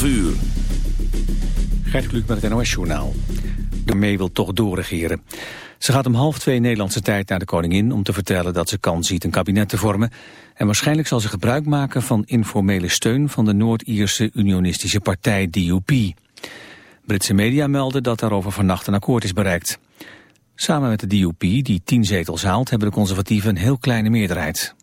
12 uur. Gert Kluk met het NOS-journaal. De mee wil toch doorregeren. Ze gaat om half twee Nederlandse tijd naar de koningin... om te vertellen dat ze kans ziet een kabinet te vormen. En waarschijnlijk zal ze gebruik maken van informele steun... van de Noord-Ierse unionistische partij DUP. Britse media melden dat daarover vannacht een akkoord is bereikt. Samen met de DUP, die tien zetels haalt... hebben de conservatieven een heel kleine meerderheid.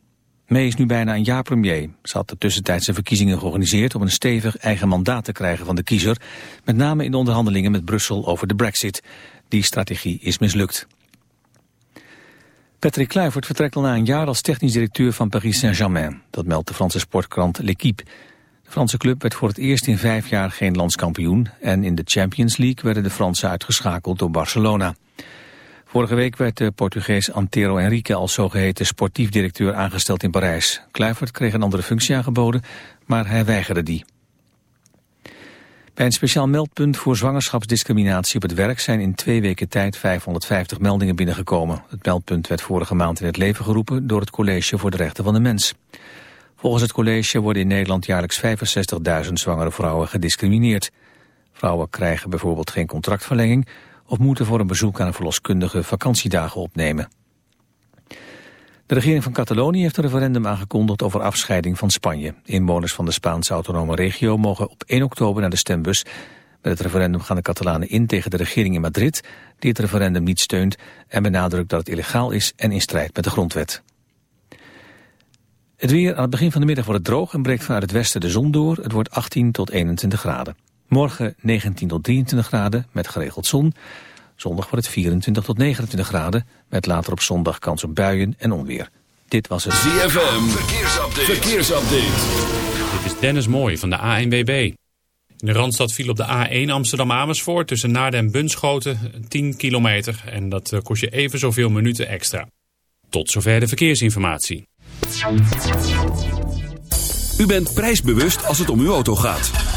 May is nu bijna een jaar premier. Ze had de tussentijdse verkiezingen georganiseerd om een stevig eigen mandaat te krijgen van de kiezer, met name in de onderhandelingen met Brussel over de brexit. Die strategie is mislukt. Patrick Kluivert vertrekt al na een jaar als technisch directeur van Paris Saint-Germain. Dat meldt de Franse sportkrant L'Equipe. De Franse club werd voor het eerst in vijf jaar geen landskampioen en in de Champions League werden de Fransen uitgeschakeld door Barcelona. Vorige week werd de Portugees Antero Henrique als zogeheten sportief directeur aangesteld in Parijs. Kluivert kreeg een andere functie aangeboden, maar hij weigerde die. Bij een speciaal meldpunt voor zwangerschapsdiscriminatie op het werk zijn in twee weken tijd 550 meldingen binnengekomen. Het meldpunt werd vorige maand in het leven geroepen door het College voor de Rechten van de Mens. Volgens het college worden in Nederland jaarlijks 65.000 zwangere vrouwen gediscrimineerd. Vrouwen krijgen bijvoorbeeld geen contractverlenging of moeten voor een bezoek aan een verloskundige vakantiedagen opnemen. De regering van Catalonië heeft een referendum aangekondigd over afscheiding van Spanje. Inwoners van de Spaanse autonome regio mogen op 1 oktober naar de stembus. Met het referendum gaan de Catalanen in tegen de regering in Madrid, die het referendum niet steunt en benadrukt dat het illegaal is en in strijd met de grondwet. Het weer aan het begin van de middag wordt het droog en breekt vanuit het westen de zon door. Het wordt 18 tot 21 graden. Morgen 19 tot 23 graden met geregeld zon. Zondag wordt het 24 tot 29 graden met later op zondag kans op buien en onweer. Dit was het ZFM. Verkeersupdate. Verkeersupdate. Dit is Dennis Mooij van de ANWB. In de Randstad viel op de A1 Amsterdam-Amersfoort tussen Naarden en Bunschoten 10 kilometer. En dat eh, kost je even zoveel minuten extra. Tot zover de verkeersinformatie. U bent prijsbewust als het om uw auto gaat.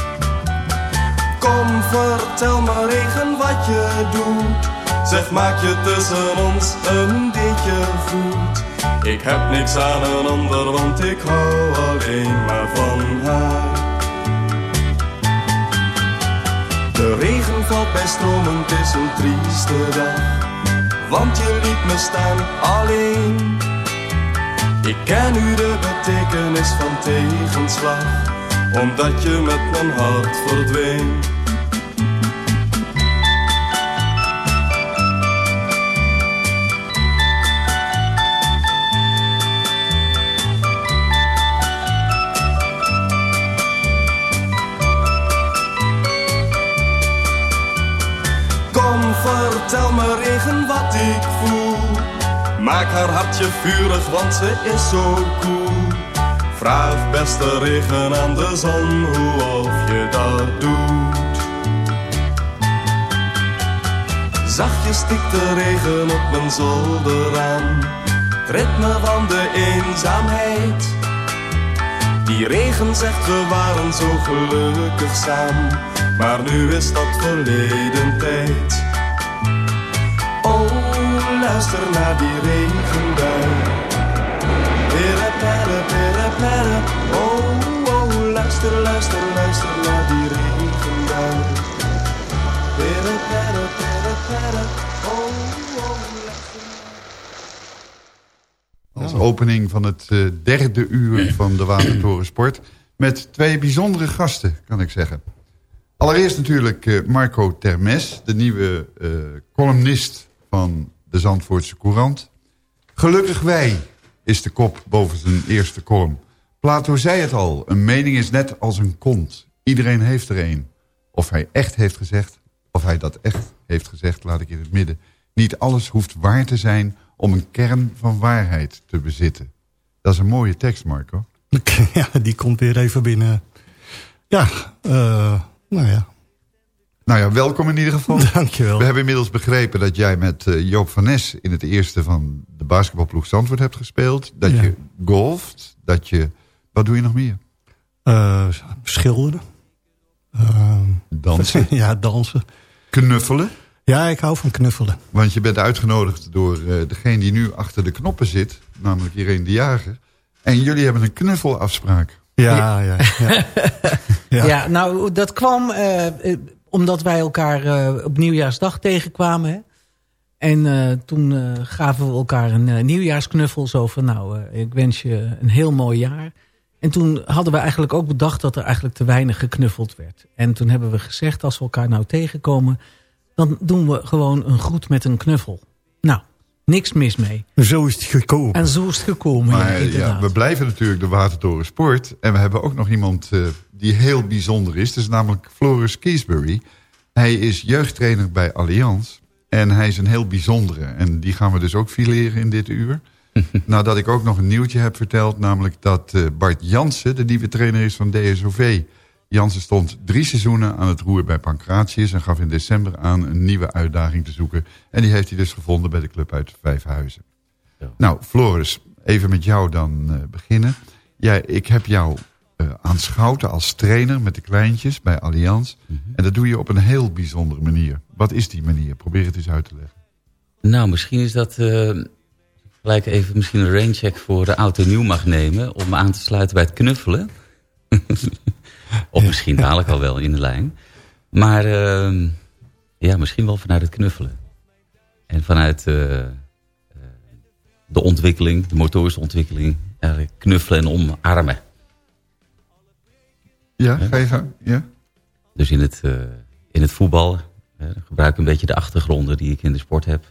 Kom, vertel me regen wat je doet. Zeg, maak je tussen ons een beetje goed. Ik heb niks aan een ander, want ik hou alleen maar van haar. De regen valt bij stromen, het is een trieste dag. Want je liet me staan alleen. Ik ken nu de betekenis van tegenslag, omdat je met mijn hart verdween. Kom, vertel me regen wat ik voel. Maak haar hartje vurig, want ze is zo cool. Vraag beste regen aan de zon hoe of je dat doet. Zachtjes stikt de regen op mijn zolder aan. Het ritme van de eenzaamheid. Die regen zegt we waren zo gelukkig samen. Maar nu is dat verleden tijd. Oh, luister naar die regenbui. Oh, oh, luister, luister, luister naar die regenbui. Pere, pere, pere, pere. Oh, oh. Als opening van het eh, derde uur van de Watertoren Sport. Met twee bijzondere gasten, kan ik zeggen. Allereerst natuurlijk eh, Marco Termes, de nieuwe eh, columnist van de Zandvoortse Courant. Gelukkig wij is de kop boven zijn eerste column. Plato zei het al, een mening is net als een kont. Iedereen heeft er een. Of hij echt heeft gezegd, of hij dat echt heeft gezegd, laat ik in het midden. Niet alles hoeft waar te zijn om een kern van waarheid te bezitten. Dat is een mooie tekst, Marco. Ja, die komt weer even binnen. Ja, eh, nou ja, Nou ja, welkom in ieder geval. dankjewel. We hebben inmiddels begrepen dat jij met eh, Joop van Nes... in het eerste van de basketbalploeg Zandvoort hebt gespeeld. Dat Ja. je golft. Dat je... Wat doe je nog meer? Eh, schilderen. Eh, Dansen. ja, dansen. Knuffelen. Ja, ik hou van knuffelen. Want je bent uitgenodigd door eh, degene die nu achter de knoppen zit. Namelijk Irene de Jager. En jullie hebben een knuffelafspraak. Ja, ja, ja. Ja. Ja. nou, dat kwam omdat wij elkaar eh, op nieuwjaarsdag tegenkwamen. Hè? En eh, toen eh, gaven we elkaar een nieuwjaarsknuffel. Zo van, nou, eh, ik wens je een heel mooi jaar. En toen hadden we eigenlijk ook bedacht dat er eigenlijk te weinig geknuffeld werd. En toen hebben we gezegd, als we elkaar nou tegenkomen... dan doen we gewoon een groet met een knuffel. Nou, niks mis mee. Zo is het gekomen. En zo is het gekomen, Maar ja, we blijven natuurlijk de Watertoren Sport. En we hebben ook nog iemand eh, die heel bijzonder is. Dat is namelijk Floris Kiesbury. Hij is jeugdtrainer bij Allianz. En hij is een heel bijzondere. En die gaan we dus ook fileren in dit uur. Nadat ik ook nog een nieuwtje heb verteld. Namelijk dat eh, Bart Jansen, de nieuwe trainer is van DSOV. Jansen stond drie seizoenen aan het roer bij Pancratius... en gaf in december aan een nieuwe uitdaging te zoeken. En die heeft hij dus gevonden bij de club uit Vijfhuizen. Nou, Floris, even met jou dan eh, beginnen. Ja, ik heb jou eh, aanschouwd als trainer met de kleintjes bij Allianz. En dat doe je op een heel bijzondere manier. Wat is die manier? Probeer het eens uit te leggen. Nou, misschien is dat gelijk even misschien een raincheck voor de auto nieuw mag nemen... om aan te sluiten bij het knuffelen. of misschien dadelijk al wel in de lijn. Maar eh, ja, misschien wel vanuit het knuffelen. En vanuit eh, eh, de ontwikkeling, de motorische ontwikkeling... eigenlijk knuffelen en omarmen. Ja, ga je gang. Ja? Dus in het, eh, in het voetbal eh, gebruik ik een beetje de achtergronden die ik in de sport heb.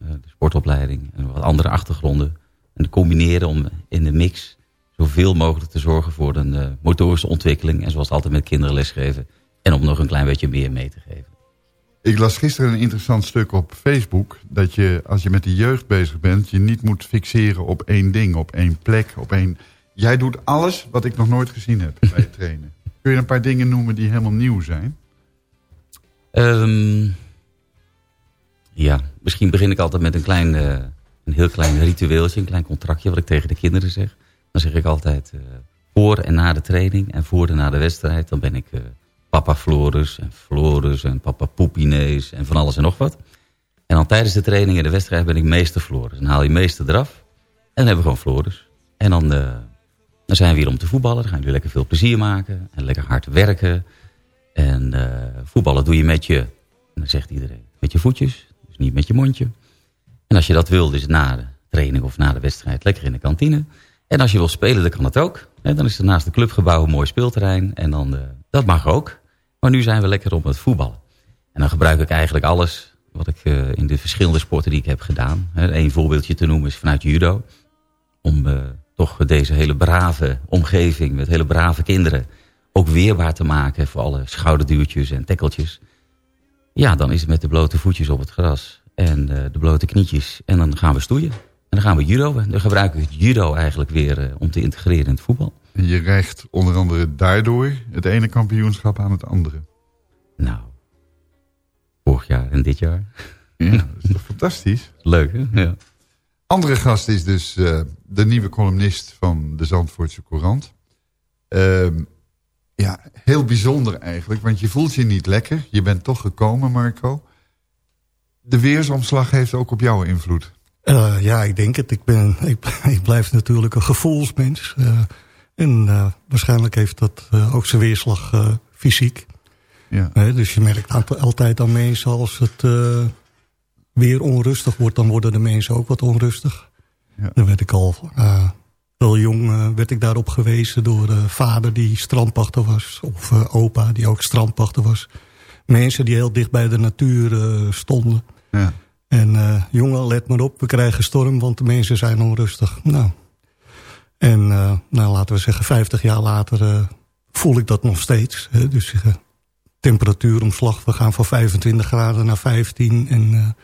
Eh, de sportopleiding en wat andere achtergronden. En combineren om in de mix zoveel mogelijk te zorgen voor een eh, motorische ontwikkeling. En zoals altijd met kinderen lesgeven. En om nog een klein beetje meer mee te geven. Ik las gisteren een interessant stuk op Facebook... dat je, als je met de jeugd bezig bent... je niet moet fixeren op één ding, op één plek, op één... Jij doet alles wat ik nog nooit gezien heb bij het trainen. Kun je een paar dingen noemen die helemaal nieuw zijn? Ehm, ja, misschien begin ik altijd met een, klein, eh, een heel klein ritueeltje, een klein contractje wat ik tegen de kinderen zeg. Dan zeg ik altijd eh, voor en na de training en voor en na de wedstrijd. Dan ben ik eh, papa Florus en Florus en papa Poepinees en van alles en nog wat. En dan tijdens de training en de wedstrijd ben ik meester Florus. Dan haal je meester eraf en dan hebben we gewoon Florus. En dan, dan zijn we hier om te voetballen. Dan gaan jullie lekker veel plezier maken en lekker hard werken. En voetballen doe je met je, dan zegt iedereen, met je voetjes. Dus niet met je mondje. En als je dat wil, is het na de training of na de wedstrijd lekker in de kantine. En als je wil spelen, dan kan dat ook. Dan is er naast het clubgebouw een mooi speelterrein. En dan, eh, dat mag ook. Maar nu zijn we lekker op het voetballen. En dan gebruik ik eigenlijk alles wat ik eh, in de verschillende sporten die ik heb gedaan. Een voorbeeldje te noemen is vanuit judo. Om eh, toch deze hele brave omgeving met hele brave kinderen ook weerbaar te maken voor alle schouderduwtjes en tekkeltjes. Ja, dan is het met de blote voetjes op het gras en eh, de blote knietjes. En dan gaan we stoeien. En dan gaan we judo. En dan gebruik ik het judo eigenlijk weer eh, om te integreren in het voetbal. En je rijgt onder andere daardoor het ene kampioenschap aan het andere. Nou, vorig jaar en dit jaar. Ja, dat is toch fantastisch? Leuk, hè? Ja. Andere gast is dus eh, de nieuwe columnist van de Zandvoortse Courant. Ehm, ja, heel bijzonder eigenlijk, want je voelt je niet lekker. Je bent toch gekomen, Marco. De weersomslag heeft ook op jou invloed. Eh, ja, ik denk het. Ik, ben, ik, ik blijf natuurlijk een gevoelsmens. Eh, en eh, waarschijnlijk heeft dat ook zijn weerslag fysiek. Ja. Dus je merkt altijd aan mensen als het weer onrustig wordt... dan worden de mensen ook wat onrustig. Ja. Dan werd ik al wel jong eh, werd ik daarop gewezen door eh, vader die strandpachter was. Of eh, opa die ook strandpachter was. Mensen die heel dicht bij de natuur stonden. Ja. En jongen, let maar op, we krijgen storm, want de mensen zijn onrustig. Nou, en nou, laten we zeggen, 50 jaar later voel ik dat nog steeds. Hè? Dus temperatuuromslag, we gaan van 25 graden naar 15. En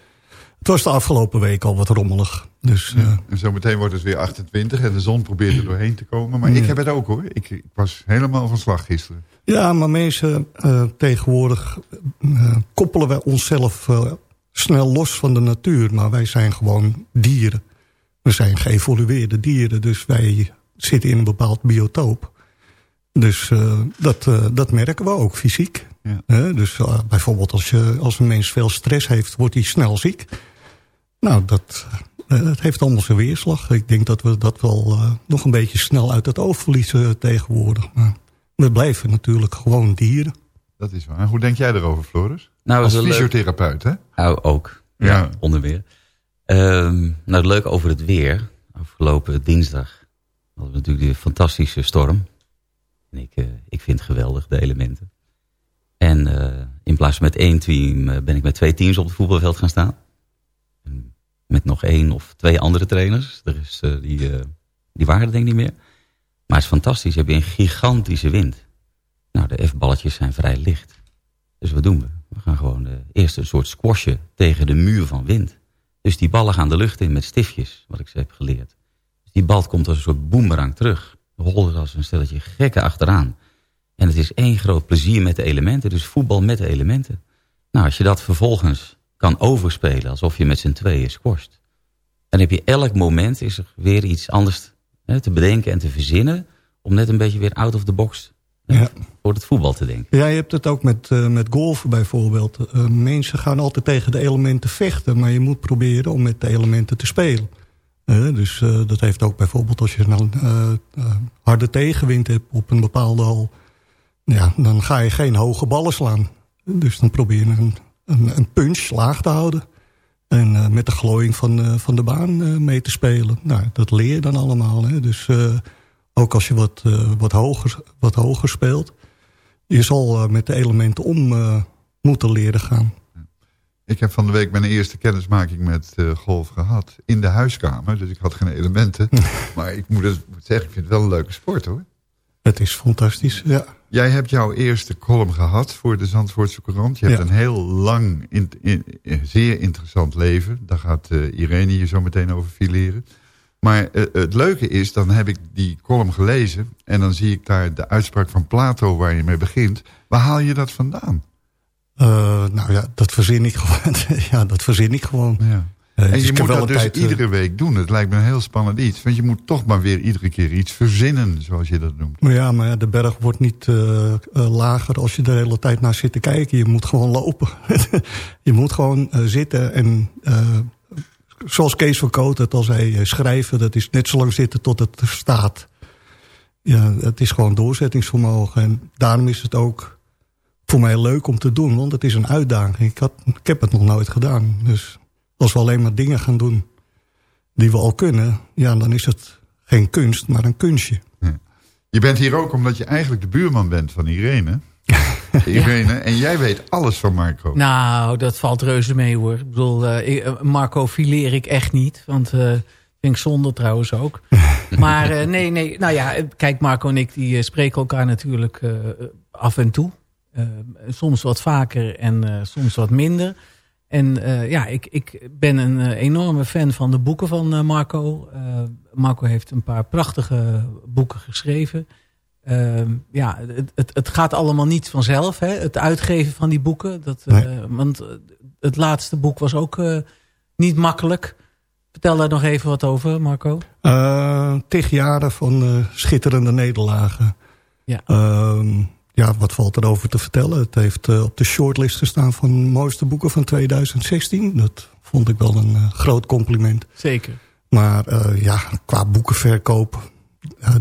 het was de afgelopen week al wat rommelig. Dus eh, En zometeen wordt het weer 28 en de zon probeert er doorheen te komen. Maar ik Ja. heb het ook hoor. Ik, ik was helemaal van slag gisteren. Ja, maar mensen eh, tegenwoordig eh, koppelen wij onszelf snel los van de natuur. Maar wij zijn gewoon dieren. We zijn geëvolueerde dieren, dus wij zitten in een bepaald biotoop. Dus dat, dat merken we ook fysiek. Ja. Dus bijvoorbeeld als, je, als een mens veel stress heeft, wordt hij snel ziek. Nou, dat, eh, dat heeft allemaal zijn weerslag. Ik denk dat we dat wel eh, nog een beetje snel uit het oog verliezen tegenwoordig. Maar we blijven natuurlijk gewoon dieren. Dat is waar. Hoe denk jij erover, Floris? Nou, Als leuk. fysiotherapeut, hè? Nou, ook. Ja. Ja. Onder meer. Ehm, nou, het leuke over het weer. Afgelopen dinsdag hadden we natuurlijk die fantastische storm. En ik, eh, ik vind het geweldig, de elementen. En eh, in plaats van met één team ben ik met twee teams op het voetbalveld gaan staan. Met nog één of twee andere trainers. Er is, eh, die, eh, die waren denk ik niet meer. Maar het is fantastisch. Je hebt een gigantische wind. Nou, de F-balletjes zijn vrij licht. Dus wat doen we? We gaan gewoon eh, eerst een soort squashen tegen de muur van wind. Dus die ballen gaan de lucht in met stiftjes, wat ik ze heb geleerd. Dus die bal komt als een soort boemerang terug. We hollen als een stelletje gekken achteraan. En het is één groot plezier met de elementen. Dus voetbal met de elementen. Nou, als je dat vervolgens kan overspelen alsof je met z'n tweeën squasht. Dan heb je elk moment is er weer iets anders hè, te bedenken en te verzinnen. Om net een beetje weer out of the box Ja. voor het voetbal te denken. Ja, je hebt het ook met, eh, met golfen bijvoorbeeld. Eh, mensen gaan altijd tegen de elementen vechten... maar je moet proberen om met de elementen te spelen. Eh, dus dat heeft ook bijvoorbeeld als je een harde tegenwind hebt op een bepaalde hal... Ja, dan ga je geen hoge ballen slaan. Dus dan probeer je een, een, een punch laag te houden... en eh, met de glooiing van, eh, van de baan eh, mee te spelen. Nou, dat leer je dan allemaal. Hè? Dus ook als je wat, wat, hoger, wat hoger speelt... Je zal met de elementen om moeten leren gaan. Ik heb van de week mijn eerste kennismaking met golf gehad. In de huiskamer, dus ik had geen elementen. maar ik moet, het, moet zeggen, ik vind het wel een leuke sport hoor. Het is fantastisch, ja. Jij hebt jouw eerste column gehad voor de Zandvoortse Courant. Je hebt Ja. een heel lang, in, in- zeer interessant leven. Daar gaat eh, Irene je zo meteen over fileren. Maar eh, het leuke is, dan heb ik die column gelezen... en dan zie ik daar de uitspraak van Plato waar je mee begint. Waar haal je dat vandaan? Eh, nou ja, dat verzin ik gewoon. ja, dat verzin ik gewoon. Ja. Eh, En dus je moet dat dus tijd, eh, iedere week doen. Het lijkt me een heel spannend iets. Want je moet toch maar weer iedere keer iets verzinnen, zoals je dat noemt. Maar ja, maar de berg wordt niet eh, lager als je de hele tijd naar zit te kijken. Je moet gewoon lopen. je moet gewoon zitten en... zoals Kees van Koot het al zei, schrijven... dat is net zo lang zitten tot het staat. Ja, het is gewoon doorzettingsvermogen. En daarom is het ook voor mij leuk om te doen. Want het is een uitdaging. Ik, had, ik heb het nog nooit gedaan. Dus als we alleen maar dingen gaan doen die we al kunnen... ja, dan is het geen kunst, maar een kunstje. Je bent hier ook omdat je eigenlijk de buurman bent van Irene. Irene, en jij weet alles van Marco. Nou, dat valt reuze mee hoor. Ik bedoel, eh, ik- eh, Marco fileer ik echt niet. Want eh vind ik zonde trouwens ook. maar eh, nee, nee. Nou ja, kijk, Marco en ik die spreken elkaar natuurlijk eh, af en toe. Soms wat vaker en eh, soms wat minder. En eh, ja, ik, ik ben een eh, enorme fan van de boeken van eh, Marco. Marco heeft een paar prachtige boeken geschreven. Ehm, ja, het, het, het gaat allemaal niet vanzelf, hè? het uitgeven van die boeken. Dat, Nee. want het laatste boek was ook niet makkelijk. Vertel daar nog even wat over, Marco. Tig jaren van schitterende nederlagen. Ja. Ehm, ja, wat valt erover te vertellen? Het heeft eh, op de shortlist gestaan van de mooiste boeken van 2016. Dat vond ik wel een eh, groot compliment. Zeker. Maar eh, ja, qua boekenverkoop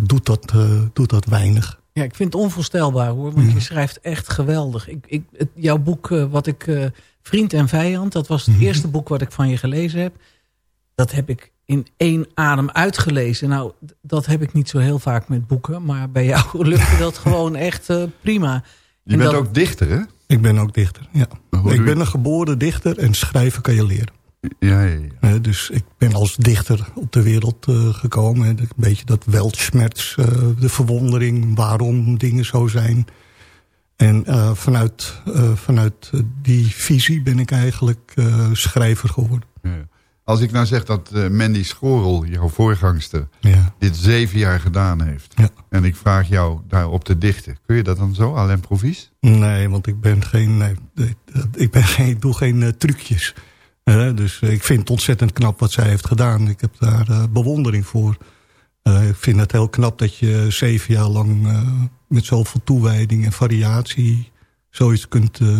doet, dat, doet dat weinig. Ja, ik vind het onvoorstelbaar hoor, want je schrijft echt geweldig. Ik, ik, het, jouw boek, wat ik, Vriend en Vijand, dat was het eerste boek wat ik van je gelezen heb. Dat heb ik in één adem uitgelezen. Nou, dat heb ik niet zo heel vaak met boeken, maar bij jou lukte dat gewoon echt eh, prima. Je En bent dat- ook dichter, hè? Ik ben ook dichter, ja. Hoe Ik ben een geboren dichter en schrijven kan je leren. Ja, ja, ja. Dus ik ben als dichter op de wereld eh, gekomen. Een beetje dat weltschmerz, eh, de verwondering, waarom dingen zo zijn. En eh, vanuit, eh, vanuit die visie ben ik eigenlijk eh, schrijver geworden. Ja. Als ik nou zeg dat eh, Mandy Schorel, jouw voorgangster, Ja. dit zeven jaar gedaan heeft. Ja. En ik vraag jou daarop te dichten. Kun je dat dan zo, à l'improvies? Nee, want ik ben geen, nee, nee, ik ben geen, ik doe geen eh, trucjes. Eh, dus eh, ik vind het ontzettend knap wat zij heeft gedaan. Ik heb daar eh, bewondering voor. Eh, ik vind het heel knap dat je zeven jaar lang eh, met zoveel toewijding en variatie zoiets kunt, eh,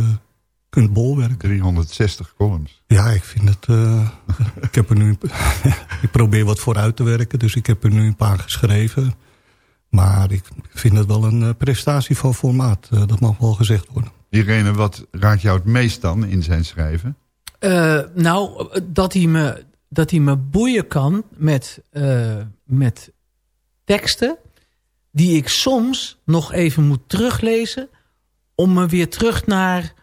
kunt bolwerken. 360 columns. Ja, ik vind het. eh, ik heb er nu. ik probeer wat vooruit te werken, dus ik heb er nu een paar geschreven. Maar ik vind het wel een eh, prestatie van formaat. Eh, dat mag wel gezegd worden. Irene, wat raakt jou het meest dan in zijn schrijven? Eh, nou, dat hij, me, dat hij me boeien kan met, eh, met teksten... die ik soms nog even moet teruglezen... om me weer terug naar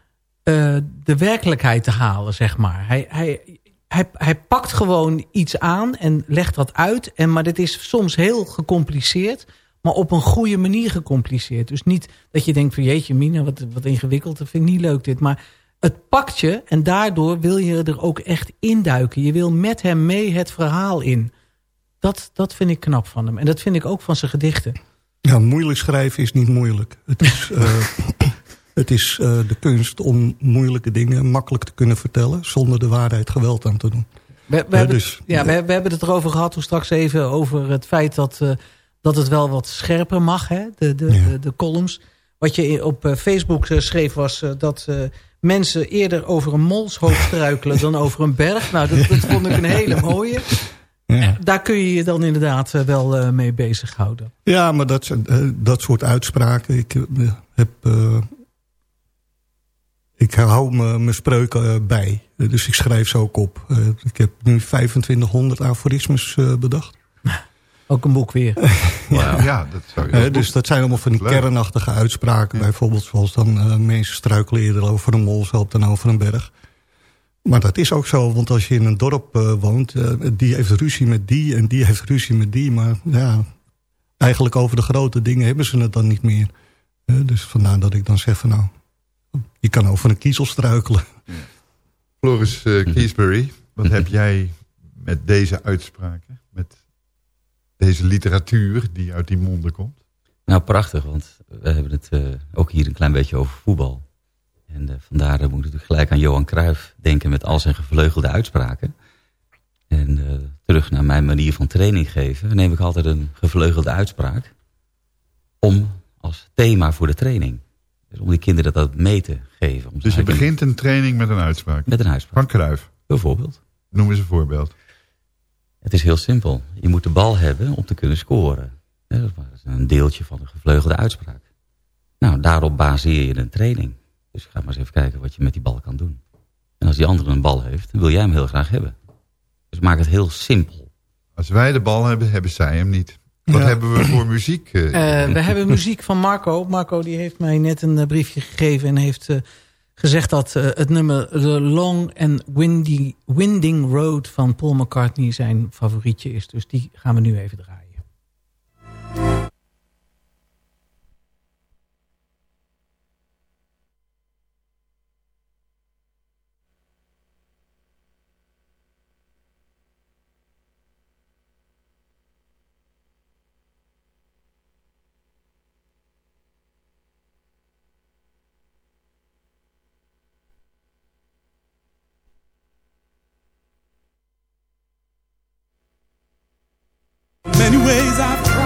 eh, de werkelijkheid te halen, zeg maar. Hij, hij, hij, hij pakt gewoon iets aan en legt dat uit. En, maar dit is soms heel gecompliceerd... maar op een goede manier gecompliceerd. Dus niet dat je denkt van jeetje Mina, wat, wat ingewikkeld. Dat vind ik niet leuk dit, maar het pakt je en daardoor wil je er ook echt induiken. Je wil met hem mee het verhaal in. Dat, dat vind ik knap van hem. En dat vind ik ook van zijn gedichten. Ja, moeilijk schrijven is niet moeilijk. Het is, eh, het is eh, de kunst om moeilijke dingen makkelijk te kunnen vertellen... zonder de waarheid geweld aan te doen. We, we, Ja, hebben, dus- ja, we, we hebben het erover gehad toen straks even over het feit dat, eh, dat het wel wat scherper mag, hè? De, de, Ja. de, de columns. Wat je op eh, Facebook schreef was dat mensen eerder over een molshoofd struikelen dan over een berg. Nou, dat, dat vond ik een hele mooie. Ja, Daar kun je je dan inderdaad wel mee bezighouden. ja maar dat, dat soort uitspraken... Ik heb... ik hou me- mijn spreuken eh, bij. Dus ik schrijf ze ook op. Eh, ik heb nu 2500 aforismes eh, bedacht. Ook een boek weer. Ja, ja dat zou je Eh, dus dat zijn allemaal van die Leuk. kernachtige uitspraken. Bijvoorbeeld zoals dan eh, mensen struikelen eerder over een molshoop dan over een berg. Maar dat is ook zo, want als je in een dorp eh, woont... eh, die heeft ruzie met die en die heeft ruzie met die. Maar ja, eigenlijk over de grote dingen hebben ze het dan niet meer. Dus vandaar dat ik dan zeg van nou... je kan over een kiezel struikelen. Floris eh, Kiesbury, wat heb jij met deze uitspraken? Met deze literatuur die uit die monden komt? Nou, prachtig, want we hebben het eh, ook hier een klein beetje over voetbal. En eh, vandaar moet ik natuurlijk gelijk aan Johan Cruijff denken met al zijn gevleugelde uitspraken. En eh, terug naar mijn manier van training geven, neem ik altijd een gevleugelde uitspraak om als thema voor de training. Dus om die kinderen dat mee te geven. Om Dus je begint een training met een uitspraak. met een uitspraak, Van Cruijff, bijvoorbeeld. noem eens een voorbeeld. Het is heel simpel. Je moet de bal hebben om te kunnen scoren. Dat is een deeltje van een gevleugelde uitspraak. Nou, daarop baseer je een training. Dus ga maar eens even kijken wat je met die bal kan doen. En als die andere een bal heeft, dan wil jij hem heel graag hebben. Dus maak het heel simpel. Als wij de bal hebben, hebben zij hem niet. Wat Ja. hebben we voor muziek? eh? Eh, we hebben muziek van Marco. Marco die heeft mij net een eh, briefje gegeven en heeft gezegd dat het nummer The Long and Windy, Winding Road van Paul McCartney zijn favorietje is. Dus die gaan we nu even draaien. Many ways I've tried,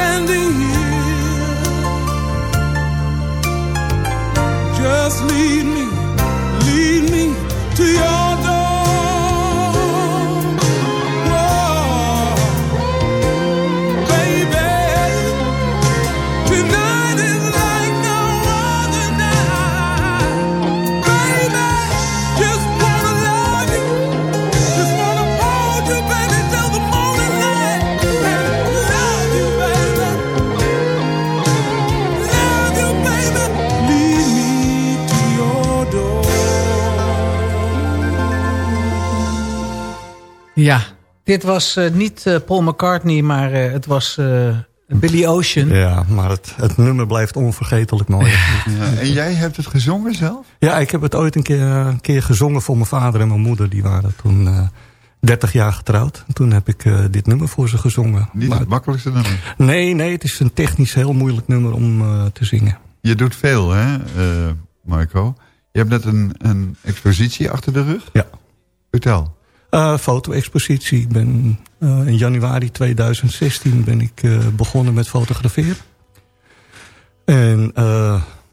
standing here. Dit was eh, niet eh, Paul McCartney, maar eh, het was eh, Billy Ocean. Ja, maar het, het nummer blijft onvergetelijk mooi. Ja, en jij hebt het gezongen zelf? Ja, ik heb het ooit een keer, een keer gezongen voor mijn vader en mijn moeder. Die waren toen eh 30 jaar getrouwd. En toen heb ik eh, dit nummer voor ze gezongen. Niet Maar- het makkelijkste nummer. nee, nee, het is een technisch heel moeilijk nummer om eh, te zingen. Je doet veel, hè, eh, Marco? Je hebt net een, een expositie achter de rug. Ja. Vertel. Eh foto-expositie. Ben eh, in januari 2016 ben ik eh, begonnen met fotograferen. En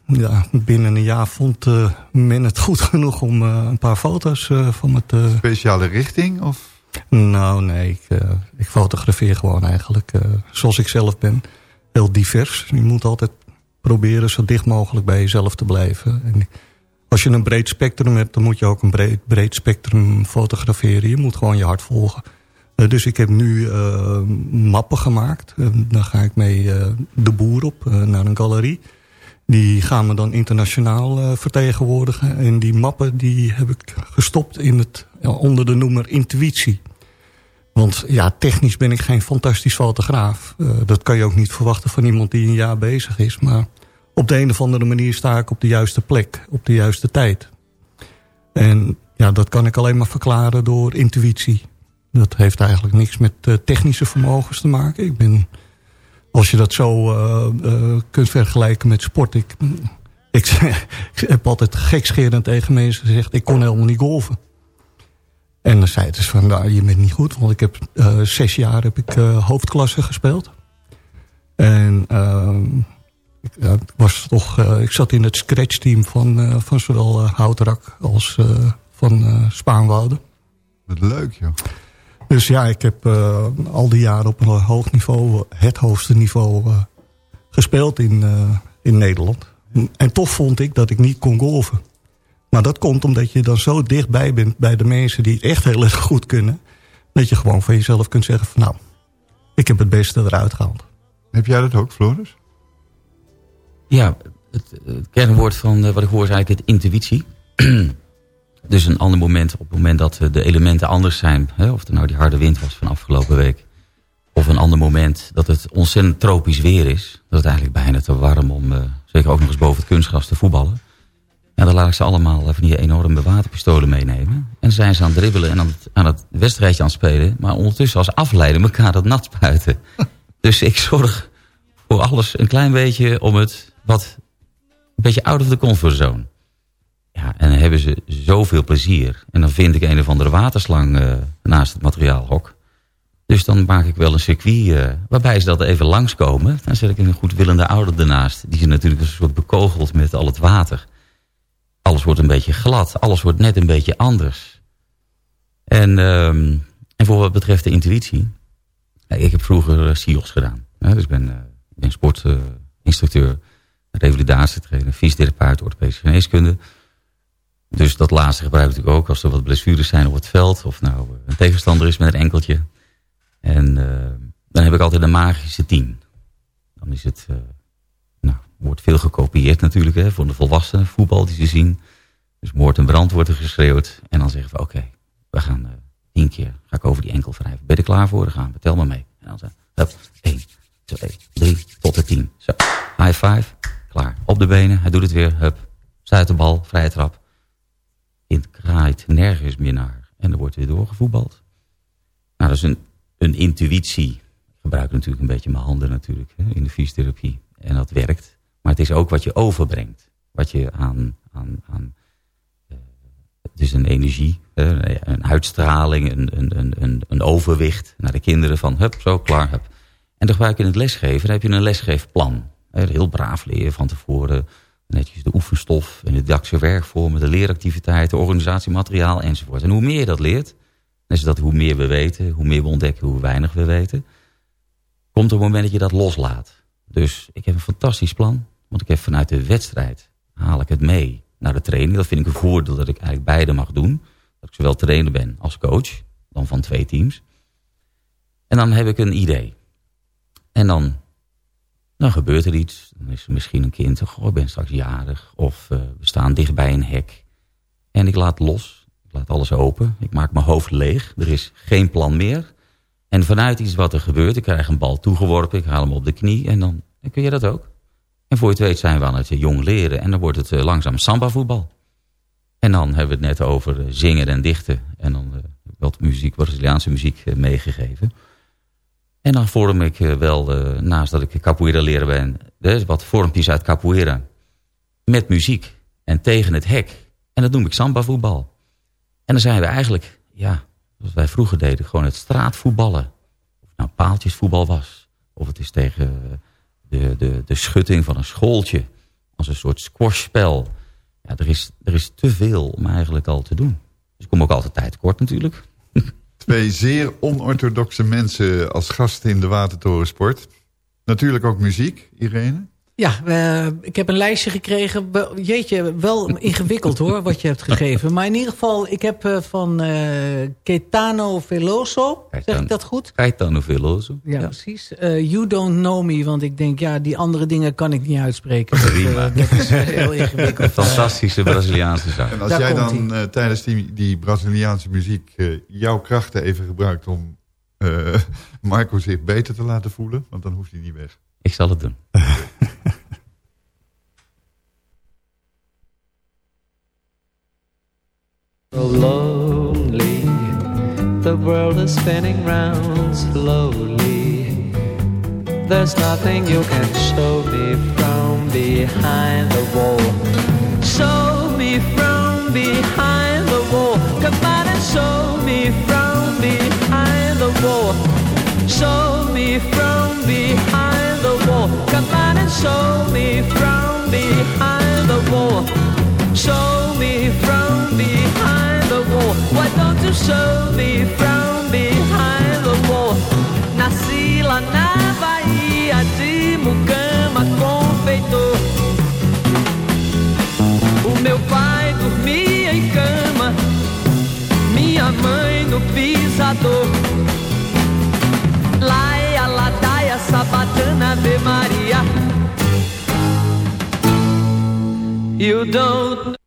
ja, binnen een jaar vond men het goed genoeg om een paar foto's van me te... Speciale richting? Of? Nou, nee. Ik, ik fotografeer gewoon eigenlijk zoals ik zelf ben. Heel divers. Je moet altijd proberen zo dicht mogelijk bij jezelf te blijven. En als je een breed spectrum hebt, dan moet je ook een breed, breed spectrum fotograferen. Je moet gewoon je hart volgen. Eh, dus ik heb nu eh, mappen gemaakt. En daar ga ik mee eh, de boer op eh, naar een galerie. Die gaan me dan internationaal eh, vertegenwoordigen. En die mappen die heb ik gestopt in het, onder de noemer intuïtie. Want ja, technisch ben ik geen fantastisch fotograaf. Eh, dat kan je ook niet verwachten van iemand die een jaar bezig is. Maar op de een of andere manier sta ik op de juiste plek. Op de juiste tijd. En ja, dat kan ik alleen maar verklaren door intuïtie. Dat heeft eigenlijk niks met eh, technische vermogens te maken. Ik ben, als je dat zo eh, eh, kunt vergelijken met sport. Ik, ik, heb altijd gekscherend tegen mensen gezegd... ik kon helemaal niet golven. En dan zei het dus van, nou, je bent niet goed. Want ik heb zes jaar heb ik, hoofdklasse gespeeld. En ehm, ja, ik was toch, eh, ik zat in het scratchteam van, eh, van zowel eh, Houtrak als van Spaanwouden. Wat leuk, joh. Dus ja, ik heb al die jaren op een hoog niveau, het hoogste niveau, gespeeld in, in Nederland. En toch vond ik dat ik niet kon golven. Maar dat komt omdat je dan zo dichtbij bent bij de mensen die het echt heel erg goed kunnen. Dat je gewoon van jezelf kunt zeggen van nou, ik heb het beste eruit gehaald. Heb jij dat ook, Floris? Ja, het, het kernwoord van eh, wat ik hoor is eigenlijk het intuïtie. dus een ander moment, op het moment dat eh, de elementen anders zijn... Hè, of het nou die harde wind was van afgelopen week... of een ander moment dat het ontzettend tropisch weer is... dat het eigenlijk bijna te warm om, eh, zeker ook nog eens boven het kunstgras te voetballen... Ja, dan laat ik ze allemaal van die enorme waterpistolen meenemen. En zijn ze aan het dribbelen en aan het, aan het wedstrijdje aan het spelen... maar ondertussen als afleiden elkaar dat nat spuiten. dus ik zorg voor alles een klein beetje om het wat een beetje out of the comfort zone. Ja, en dan hebben ze zoveel plezier. En dan vind ik een of andere waterslang eh, naast het materiaalhok. Dus dan maak ik wel een circuit eh, waarbij ze dat even langskomen. Dan zet ik een goedwillende ouder ernaast. Die is natuurlijk een soort bekogeld met al het water. Alles wordt een beetje glad. Alles wordt net een beetje anders. En, ehm, en voor wat betreft de intuïtie. ik heb vroeger uh, SIOS gedaan. Dus ik ben, eh, ben sportinstructeur, revalidatietrainer, fysiotherapeut, orthopedische geneeskunde. Dus dat laatste gebruik ik ook als er wat blessures zijn op het veld. Of nou eh, een tegenstander is met een enkeltje. En eh, dan heb ik altijd een magische tien. Dan is het, eh, nou, wordt veel gekopieerd natuurlijk hè, voor de volwassenen voetbal die ze zien. Dus moord en brand wordt er geschreeuwd. En dan zeggen we oké, we gaan eh, tien keer, ga ik over die enkel wrijven. Ben je er klaar voor? Dan gaan we, tel maar mee. En dan zeggen we, één, twee, drie, tot de tien. Zo, high five, klaar. Op de benen, hij doet het weer, hup. Stuit de bal, vrije trap. Kind kraait nergens meer naar. En er wordt weer doorgevoetbald. Nou, dat is een, een intuïtie. Ik gebruik natuurlijk een beetje mijn handen natuurlijk hè, in de fysiotherapie. En dat werkt. Maar het is ook wat je overbrengt. Wat je aan... aan, aan eh, het is een energie, een uitstraling, een, een, een, een, overwicht naar de kinderen van hup, zo, klaar, hup. En dan gebruik je in het lesgeven, dan heb je een lesgeefplan. Heel braaf leren van tevoren. Netjes de oefenstof en de didactische werkvormen, de leeractiviteiten, organisatiemateriaal enzovoort. En hoe meer je dat leert, is dat hoe meer we weten, hoe meer we ontdekken, hoe weinig we weten. Komt een moment dat je dat loslaat. Dus ik heb een fantastisch plan, want ik heb vanuit de wedstrijd haal ik het mee naar de training. Dat vind ik een voordeel dat ik eigenlijk beide mag doen. Dat ik zowel trainer ben als coach, dan van twee teams. En dan heb ik een idee. En dan dan gebeurt er iets. Dan is er misschien een kind, goh, ik ben straks jarig. Of uh, we staan dichtbij een hek. En ik laat los. Ik laat alles open. Ik maak mijn hoofd leeg. Er is geen plan meer. En vanuit iets wat er gebeurt, ik krijg een bal toegeworpen. Ik haal hem op de knie. En dan, kun je dat ook. En voor je het weet zijn we aan het jong leren. En dan wordt het uh, langzaam samba voetbal. En dan hebben we het net over uh, zingen en dichten. En dan wat muziek, Braziliaanse muziek meegegeven. En dan vorm ik wel, uh, naast dat ik capoeira leren ben, dus wat vormpjes uit capoeira. Met muziek en tegen het hek. En dat noem ik samba voetbal. En dan zijn we eigenlijk, ja, zoals wij vroeger deden, gewoon het straatvoetballen. Of nou paaltjesvoetbal was. Of het is tegen de, de, de schutting van een schooltje. Als een soort squashspel. Ja, er is, er is te veel om eigenlijk al te doen. Dus ik kom ook altijd tijd kort natuurlijk twee zeer onorthodoxe mensen als gasten in de Watertorensport. Natuurlijk ook muziek, Irene. Ja, uh, ik heb een lijstje gekregen. Jeetje, wel ingewikkeld hoor, wat je hebt gegeven. Maar in ieder geval, ik heb uh, van uh, Caetano Veloso. Caetano, zeg ik dat goed? Caetano Veloso. Ja, ja. precies. you Don't Know Me, want ik denk, ja, die andere dingen kan ik niet uitspreken. Prima. dat is heel ingewikkeld. Fantastische Braziliaanse zang. En als Daar jij dan tijdens die, die Braziliaanse muziek jouw krachten even gebruikt om Marco zich beter te laten voelen, want dan hoeft hij niet weg. Ik zal het doen. So lonely, the world is spinning round slowly. There's nothing you can show me from behind the wall. Show me from behind the wall. Come on and show me from behind the wall. Show me from show me from behind the wall. Show me from behind the wall. Why don't you show me from behind the wall? Nasci lá na Bahia de Mucama, confeitor. O meu pai dormia em cama, minha mãe no pisador. You don't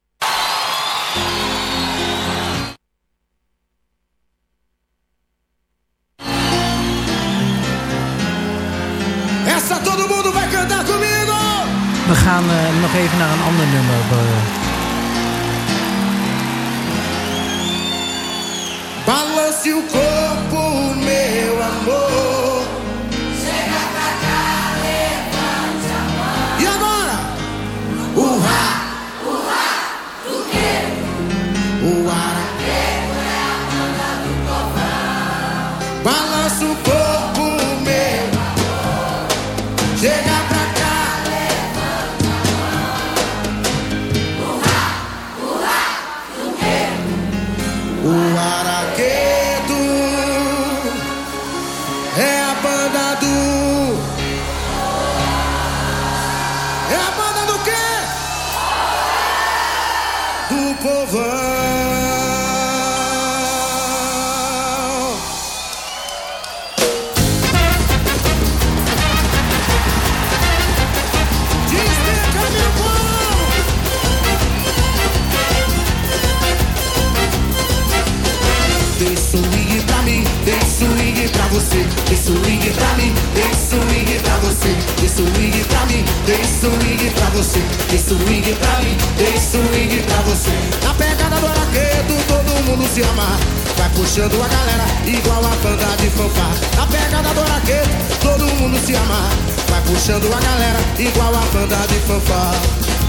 swing pra você. Tem swing pra mim, tem swing pra você. Na pegada do araquedo, todo mundo se ama. Vai puxando a galera, igual a banda de fanfar. Na pegada do araquedo, todo mundo se ama. Vai puxando a galera, igual a banda de fanfar.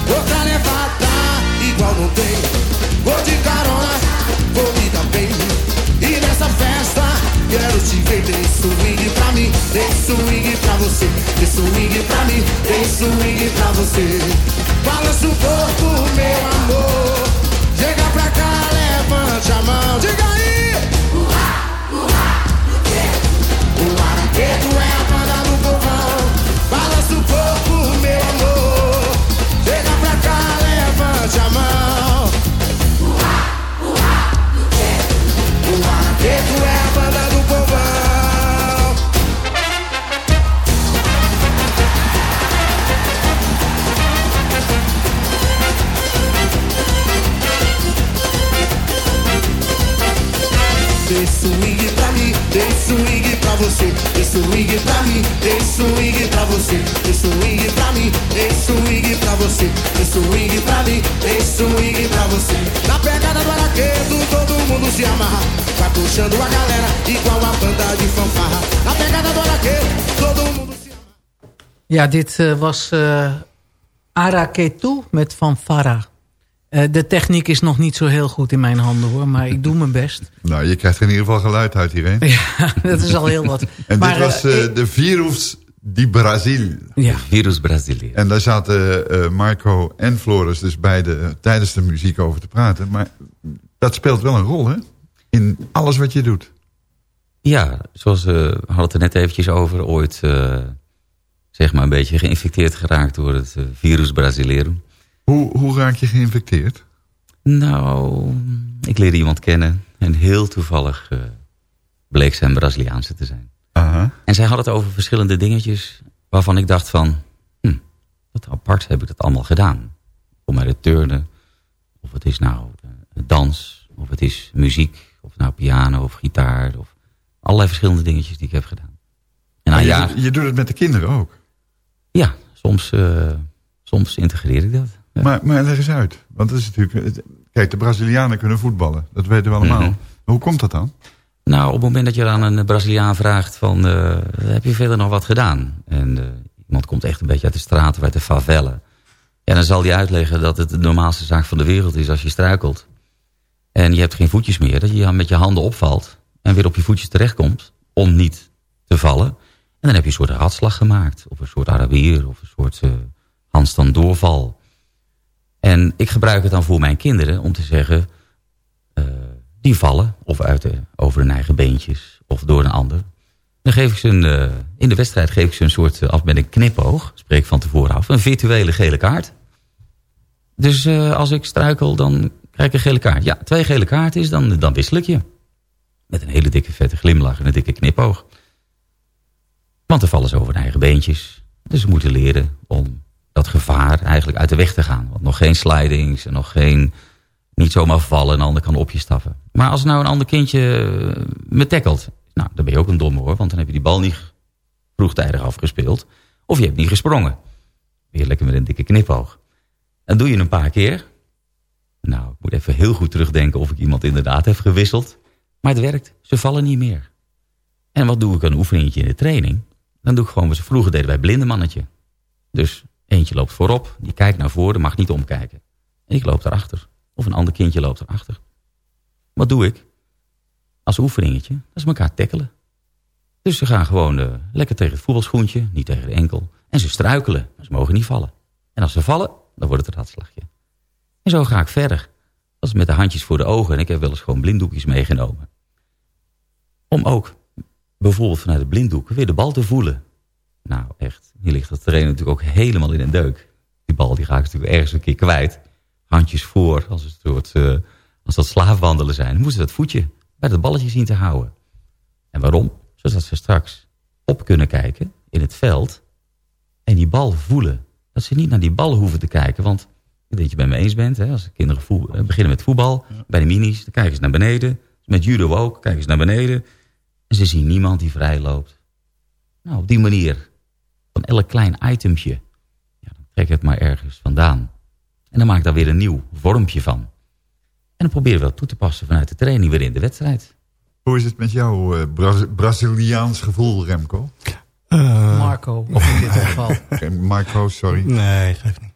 Outra levada, igual não tem. Vou de carona, vou me dar bem. E nessa festa quero te ver. Tem swing pra mim, tem swing pra você. Tem swing pra mim, tem swing pra você. Balança o corpo, meu amor. Chega pra cá, levante a mão. Diga aí! O araquedo é a banda do swing pra você Tem swing pra mim, tem swing pra você Tem swing pra mim, tem swing pra você Tem swing pra mim, tem swing pra você. Na pegada do araquedo todo mundo se amarra Vai puxando a galera igual a banda de fanfarra. Na pegada do araquedo todo mundo se Ja, dit eh, was Araketu met Fanfara. Eh de techniek is nog niet zo heel goed in mijn handen hoor, maar ik doe mijn best. Nou, je krijgt er in ieder geval geluid uit hierheen. Ja, dat is al heel wat. En maar, dit was eh, eh, de Virus di Brasil. Ja. Virus Brazilië. En daar zaten eh, Marco en Floris dus beide tijdens de muziek over te praten. Maar dat speelt wel een rol, hè? In alles wat je doet. Ja, zoals eh, we hadden het er net eventjes over. Ooit eh, zeg maar een beetje geïnfecteerd geraakt door het virus Brasilerum. Hoe, hoe raak je geïnfecteerd? Nou, ik leerde iemand kennen. En heel toevallig eh, bleek zij een Braziliaanse te zijn. En zij had het over verschillende dingetjes waarvan ik dacht van... Hm, wat apart heb ik dat allemaal gedaan. Om mij het turnen, of het is nou eh, dans, of het is muziek... of nou piano of gitaar, of allerlei verschillende dingetjes die ik heb gedaan. En een je, doet- je doet het met de kinderen ook. ja, soms, eh, soms integreer ik dat. Ja. Maar, maar leg eens uit. Want dat is natuurlijk... het- Kijk, de Brazilianen kunnen voetballen. Dat weten we allemaal. Mhm. Hoe komt dat dan? Nou, op het moment dat je aan een Braziliaan vraagt van... eh, heb je verder nog wat gedaan? En eh, iemand komt echt een beetje uit de straten, uit de favellen. En dan zal hij uitleggen dat het de normaalste zaak van de wereld is als je struikelt. En je hebt geen voetjes meer. Dat je met je handen opvalt en weer op je voetjes terechtkomt om niet te vallen. En dan heb je een soort ratslag gemaakt. Of een soort Arabier. Of een soort uh, handstand doorval. En ik gebruik het dan voor mijn kinderen om te zeggen... Uh, die vallen. Of uit de, over hun eigen beentjes. Of door een ander. Dan geef ik ze een, uh, in de wedstrijd geef ik ze een soort af met een knipoog. Spreek van tevoren af. Een virtuele gele kaart. Dus als ik struikel, dan krijg ik een gele kaart. Ja, twee gele kaarten is, dan, dan wissel ik je. Met een hele dikke vette glimlach en een dikke knipoog. Want dan vallen ze over hun eigen beentjes. Dus we moeten leren om eigenlijk uit de weg te gaan. Want nog geen slidings en nog geen... Niet zomaar vallen en ander kan op je stappen. Maar als nou een ander kindje me tackelt... Nou, dan ben je ook een domme hoor. Want dan heb je die bal niet vroegtijdig afgespeeld. Of je hebt niet gesprongen. Weer lekker met een dikke knipoog. En doe je een paar keer. Nou, ik moet even heel goed terugdenken of ik iemand inderdaad heb gewisseld. Maar het werkt. Ze vallen niet meer. En wat doe ik een oefeningetje in de training? Dan doe ik gewoon wat ze vroeger deden bij blinde mannetje. Dus eentje loopt voorop, die kijkt naar voren, mag niet omkijken. En ik loop daarachter. Of een ander kindje loopt erachter. Wat doe ik? Als oefeningetje, dat is elkaar tackelen. Dus ze gaan gewoon uh, lekker tegen het voetbalschoentje, niet tegen de enkel. En ze struikelen, maar ze mogen niet vallen. En als ze vallen, dan wordt het een ratslagje. En zo ga ik verder. Dat is met de handjes voor de ogen. En ik heb wel eens gewoon blinddoekjes meegenomen. Om ook bijvoorbeeld vanuit het blinddoek weer de bal te voelen. Nou echt, hier ligt het terrein natuurlijk ook helemaal in een deuk. Die bal die ga ik natuurlijk ergens een keer kwijt. Handjes voor, als, het soort, uh, als dat slaafwandelen zijn. Dan moeten ze dat voetje bij dat balletje zien te houden. En waarom? Zodat ze straks op kunnen kijken in het veld. En die bal voelen. Dat ze niet naar die bal hoeven te kijken. Want ik denk dat je het bij me eens bent. Hè? Als kinderen eh, beginnen met voetbal. Bij de minis, dan kijken ze naar beneden. Met judo ook, kijken ze naar beneden. En ze zien niemand die vrij loopt. Nou, op die manier. Van elk klein itemtje. Ja, dan trek het maar ergens vandaan. En dan maak ik daar weer een nieuw vormpje van. En dan proberen we dat toe te passen vanuit de training weer in de wedstrijd. Hoe is het met jouw uh, Bra Braziliaans gevoel, Remco? Uh, Marco, of in dit geval. Marco, sorry. Nee, geeft niet.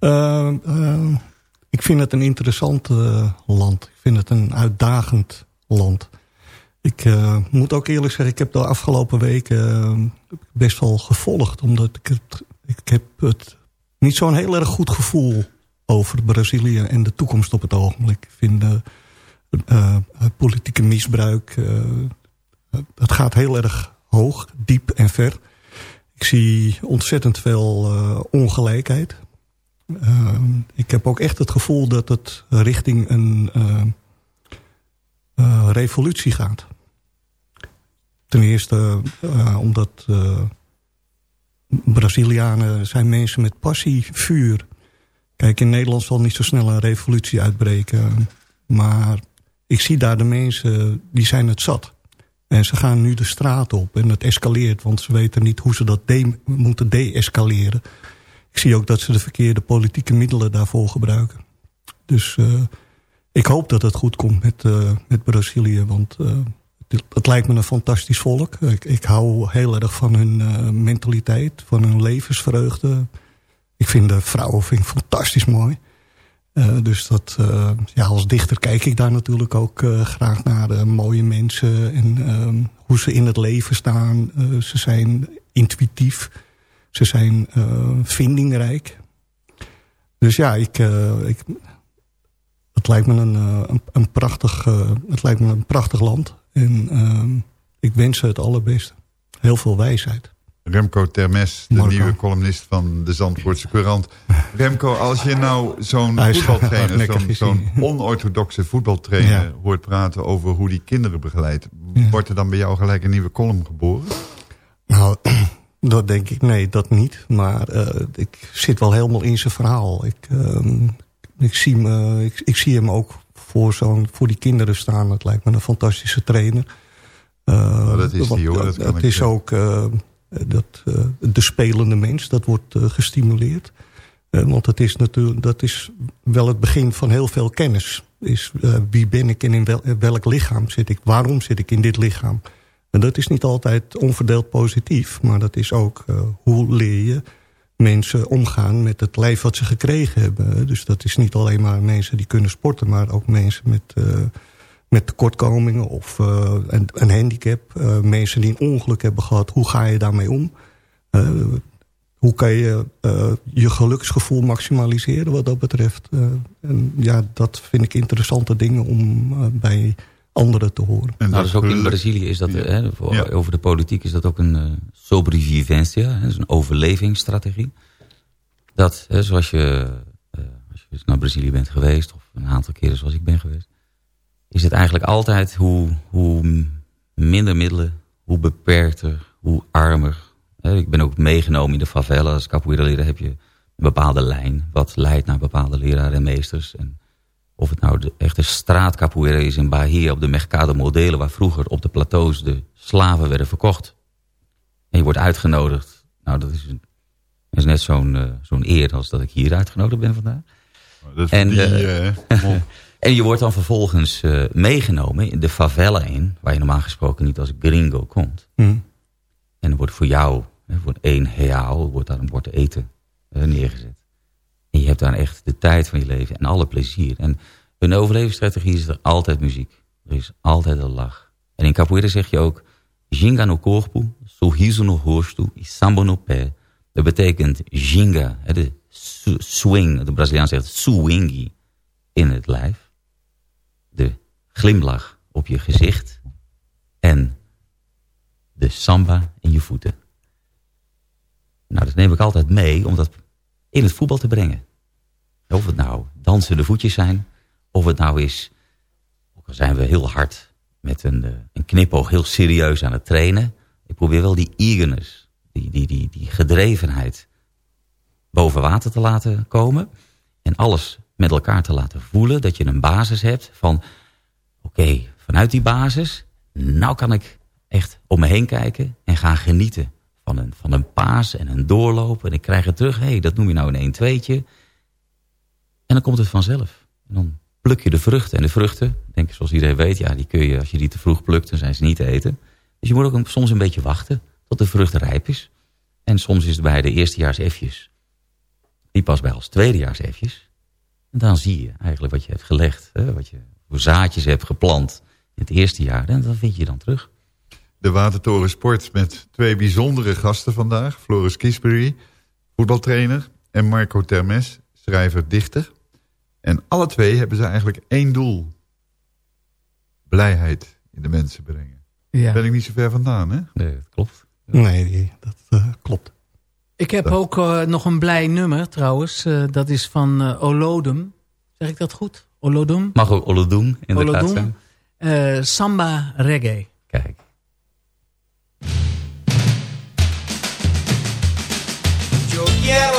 Uh, uh, ik vind het een interessant uh, land. Ik vind het een uitdagend land. Ik moet ook eerlijk zeggen, ik heb de afgelopen weken best wel gevolgd. Omdat ik het, ik heb het niet zo'n heel erg goed gevoel over Brazilië en de toekomst op het ogenblik. Ik vind het politieke misbruik, het gaat heel erg hoog, diep en ver. Ik zie ontzettend veel ongelijkheid. Uh, ik heb ook echt het gevoel dat het richting een uh, uh, revolutie gaat. Ten eerste omdat Brazilianen zijn mensen met passie, vuur. Kijk, in Nederland zal niet zo snel een revolutie uitbreken. Maar ik zie daar de mensen, die zijn het zat. En ze gaan nu de straat op en het escaleert. Want ze weten niet hoe ze dat de moeten de-escaleren. Ik zie ook dat ze de verkeerde politieke middelen daarvoor gebruiken. Dus uh, ik hoop dat het goed komt met, uh, met Brazilië. Want uh, het, lijkt me een fantastisch volk. Ik, ik hou heel erg van hun mentaliteit, van hun levensvreugde. Ik vind de vrouwen vind fantastisch mooi. dus dat, ja, als dichter kijk ik daar natuurlijk ook graag naar. mooie mensen en hoe ze in het leven staan. ze zijn intuïtief. Ze zijn vindingrijk. Dus ja, ik, ik, het, lijkt me een, uh, een, een, prachtig, het lijkt me een prachtig land. En ehm, ik wens ze het allerbeste. Heel veel wijsheid. Remco Termes, de Marco. nieuwe columnist van de Zandvoortse Courant. Remco, als je nou zo'n voetbaltrainer, zo'n zo onorthodoxe voetbaltrainer ja. hoort praten over hoe die kinderen begeleidt, ja. wordt er dan bij jou gelijk een nieuwe column geboren? Nou, dat denk ik, nee, dat niet. Maar uh, ik zit wel helemaal in zijn verhaal. Ik, uh, ik, zie, me, ik, ik, zie hem ook voor, zo'n voor die kinderen staan. Het lijkt me een fantastische trainer. Uh, oh, dat is die hoor. Dat, dat is ook dat, de spelende mens. Dat wordt gestimuleerd. want dat is, natuurlijk, dat is wel het begin van heel veel kennis. Is, wie ben ik en in wel, welk lichaam zit ik? Waarom zit ik in dit lichaam? En dat is niet altijd onverdeeld positief. Maar dat is ook uh, hoe leer je mensen omgaan met het lijf wat ze gekregen hebben. Dus dat is niet alleen maar mensen die kunnen sporten... maar ook mensen met, uh, met tekortkomingen of eh, een, een handicap. Eh, mensen die een ongeluk hebben gehad, hoe ga je daarmee om? Eh, hoe kan je eh, je geluksgevoel maximaliseren wat dat betreft? Eh, en ja, dat vind ik interessante dingen om eh, bij anderen te horen. nou, dus ook in Brazilië is dat, hè, voor- over de politiek is dat ook een uh, sobrevivencia, hè, dus een overlevingsstrategie. Dat, hè, zoals je, eh, als je naar Brazilië bent geweest, of een aantal keren zoals ik ben geweest, is het eigenlijk altijd hoe, hoe minder middelen, hoe beperkter, hoe armer. Hè, ik ben ook meegenomen in de favela. Als capoeira leraar heb je een bepaalde lijn, wat leidt naar bepaalde leraren en meesters. En of het nou de echte straatcapoeira is in Bahia op de Mercado Modelo... waar vroeger op de plateaus de slaven werden verkocht. En je wordt uitgenodigd. Nou, dat is, een, dat is net zo'n eh, zo'n eer als dat ik hier uitgenodigd ben vandaag. dat en, verdien eh, op. en je wordt dan vervolgens eh, meegenomen in de favela in... waar je normaal gesproken niet als gringo komt. Hm. En er wordt voor jou, hè, voor één reaal, wordt daar een bord eten eh, neergezet. En je hebt daar echt de tijd van je leven en alle plezier. En hun overlevingsstrategie is er altijd muziek. Er is altijd een lach. En in capoeira zeg je ook... Ginga no corpo, sorriso no rosto e samba no pé. Dat betekent ginga, hè, de swing, de Braziliaan zegt swingy in het lijf. De glimlach op je gezicht. En de samba in je voeten. Nou, dat neem ik altijd mee om dat in het voetbal te brengen. Of het nou dansende voetjes zijn, of het nou is... Ook al zijn we heel hard met een, eh, een knipoog heel serieus aan het trainen. Ik probeer wel die eagerness, die, die, die, die gedrevenheid boven water te laten komen. En alles met elkaar te laten voelen. Dat je een basis hebt van... Oké, vanuit die basis, nou kan ik echt om me heen kijken en gaan genieten van een, van een paas en een doorloop. En ik krijg het terug, hé, hey, dat noem je nou een 1 2 En dan komt het vanzelf. En dan pluk je de vruchten. En de vruchten, denk ik zoals iedereen weet, ja, die kun je, als je die te vroeg plukt, dan zijn ze niet te eten. Dus je moet ook soms een beetje wachten tot de vrucht rijp is. En soms is het bij de eerstejaars F'jes. Die pas bij als tweedejaars F'jes. En dan zie je eigenlijk wat je hebt gelegd. Hè, wat je voor zaadjes hebt geplant in het eerste jaar. En dat vind je dan terug. De Watertoren Sport met twee bijzondere gasten vandaag. Floris Kiesbury, voetbaltrainer. En Marco Termes, schrijver-dichter. En alle twee hebben ze eigenlijk één doel. Blijheid in de mensen brengen. Ja. Ben ik niet zo ver vandaan, hè? Nee, dat klopt. Nee, dat eh, klopt. Ik heb ook eh, nog een blij nummer trouwens. Eh, dat is van eh, Olodum. Zeg ik dat goed? Olodum? Mag ook Olodum inderdaad Olodum. zijn. Eh, samba reggae. Kijk. Yo quiero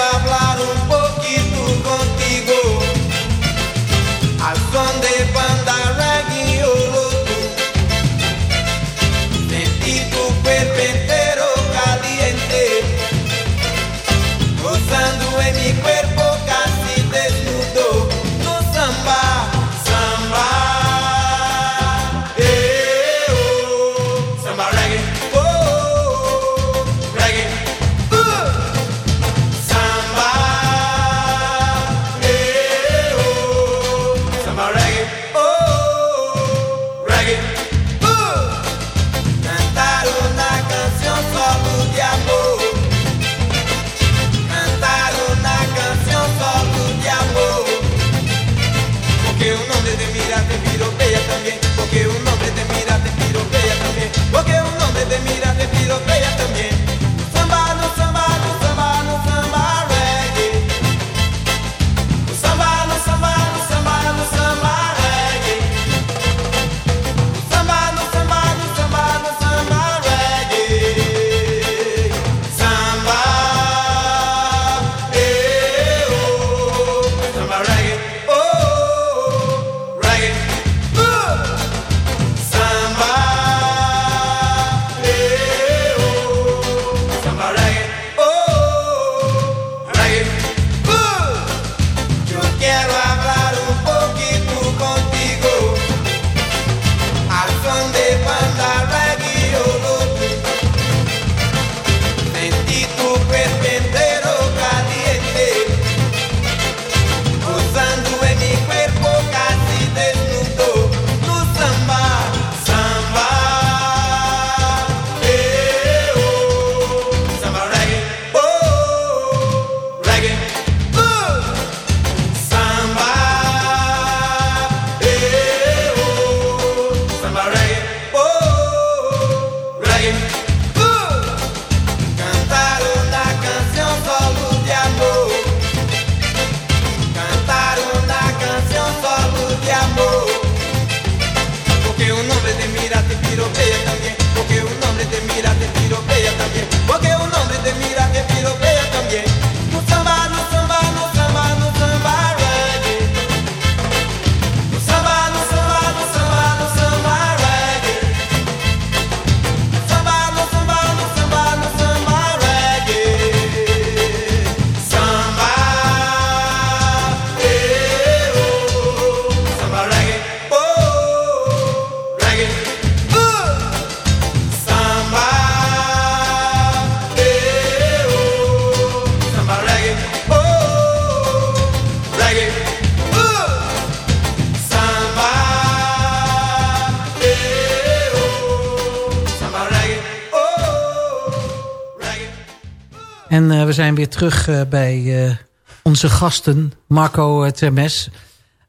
zijn weer terug eh, bij eh, onze gasten, Marco uh, Termes.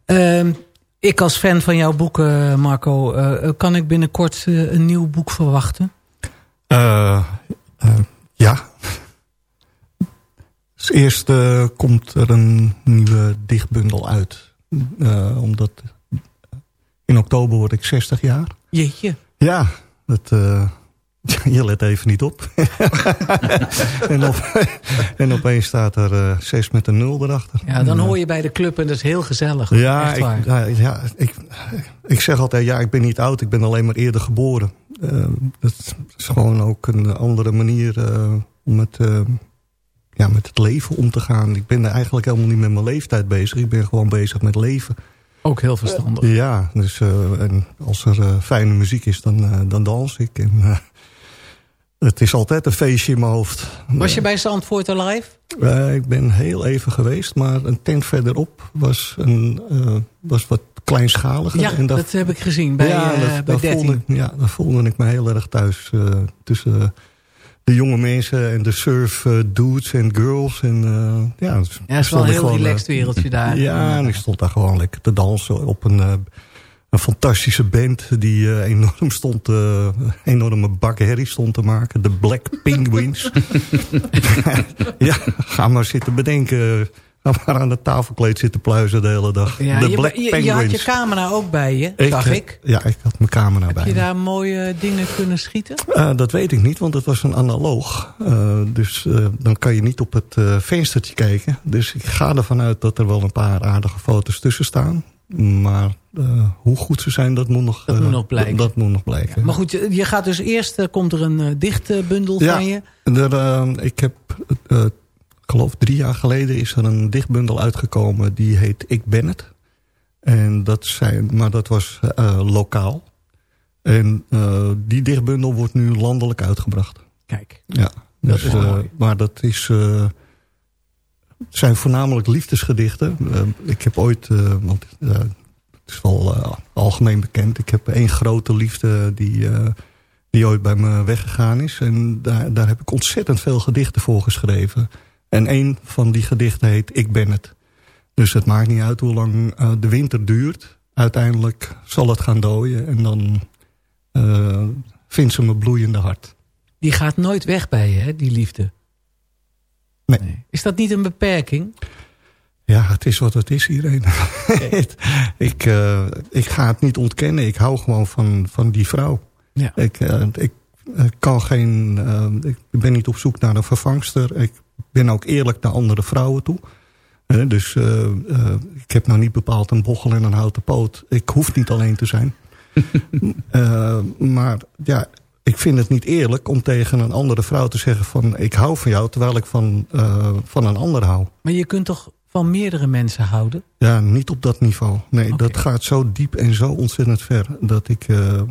Ehm, ik als fan van jouw boeken, Marco, eh, kan ik binnenkort eh, een nieuw boek verwachten? Eh, eh, ja. Dus eerst eh, komt er een nieuwe dichtbundel uit. Eh, omdat in oktober word ik 60 jaar. Jeetje. Ja, dat, eh, je let even niet op. en, op en opeens staat er eh, 6 met een 0 erachter. Ja, dan hoor je bij de club en dat is heel gezellig. Ja, ik, ja, ja ik, ik zeg altijd, ja, ik ben niet oud, ik ben alleen maar eerder geboren. Eh, dat is gewoon ook een andere manier eh, om met, eh, ja, met het leven om te gaan. Ik ben er eigenlijk helemaal niet met mijn leeftijd bezig. Ik ben gewoon bezig met leven. Ook heel verstandig. Ja, dus en als er fijne muziek is, dan, dan dans ik. En, het is altijd een feestje in mijn hoofd. Was je bij Zandvoort Alive? Eh, ik ben heel even geweest, maar een tent verderop was, een, eh, was wat kleinschaliger. Ja, en dat heb ik gezien bij, ja, eh, dat- bij daar 13. voelde, ik- ja, daar voelde ik me heel erg thuis. tussen de jonge mensen en de surf dudes en girls. En, ja, Ja, het is wel een heel relaxed wereldje daar. Ja, en ik stond daar gewoon lekker te dansen op een, een fantastische band... die eh, enorm stond, eh, enorme bak herrie stond te maken. De Black Penguins. ja, ga maar zitten bedenken. Ga maar aan het tafelkleed zitten pluizen de hele dag. Ja, de je, Black je, je Penguins. had je camera ook bij je, zag eh, ik. Ja, ik had mijn camera bij Heb je me. daar mooie dingen kunnen schieten? Dat weet ik niet, want het was een analoog. Dus dan kan je niet op het venstertje kijken. Dus ik ga ervan uit dat er wel een paar aardige foto's tussen staan. Maar eh, hoe goed ze zijn, dat moet nog, Dat eh, moet nog blijken. Dat, moet nog blijken. Maar goed, je je gaat dus eerst, eh, komt er een dichtbundel Ja. van je. Er, eh, ik heb, geloof drie jaar geleden is er een dichtbundel uitgekomen. Die heet Ik ben het. En dat zijn, maar dat was lokaal. En die dichtbundel wordt nu landelijk uitgebracht. Kijk. Ja, Dat dus, is mooi. maar dat is, zijn voornamelijk liefdesgedichten. Eh, ik heb ooit, eh, want eh, het is wel algemeen bekend. Ik heb één grote liefde die, die ooit bij me weggegaan is. En daar, daar heb ik ontzettend veel gedichten voor geschreven. En één van die gedichten heet Ik ben het. Dus het maakt niet uit hoe lang de winter duurt. Uiteindelijk zal het gaan dooien. En dan vindt ze mijn bloeiende hart. Die gaat nooit weg bij je, hè, die liefde. Nee. Is dat niet een beperking? Ja, het is wat het is, iedereen. ik, eh, ik ga het niet ontkennen. Ik hou gewoon van, van die vrouw. Ja. Ik, eh, ik eh, kan geen. ik ben niet op zoek naar een vervangster. Ik ben ook eerlijk naar andere vrouwen toe. Dus ik heb nou niet bepaald een bochel en een houten poot. Ik hoef niet alleen te zijn. Maar ja, ik vind het niet eerlijk om tegen een andere vrouw te zeggen van... ik hou van jou, terwijl ik van, eh, van een ander hou. Maar je kunt toch van meerdere mensen houden? Ja, niet op dat niveau. Nee, dat gaat zo diep en zo ontzettend ver. Dat ik... eh, eh,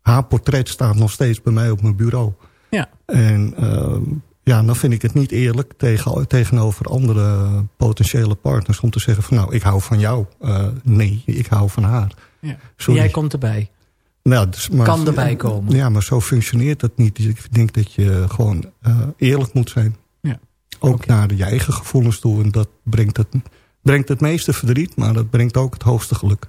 haar portret staat nog steeds bij mij op mijn bureau. Ja. En ja, dan vind ik het niet eerlijk tegen, tegenover andere potentiële partners... om te zeggen van nou, ik hou van jou. Nee, ik hou van haar. Ja. Sorry. Jij komt erbij. Nou, dus, maar, Kan erbij komen. Ja, maar zo functioneert dat niet. Dus ik denk dat je gewoon eh, eerlijk moet zijn. Ja. Ook naar je eigen gevoelens toe. En dat brengt het, brengt het meeste verdriet, maar dat brengt ook het hoogste geluk.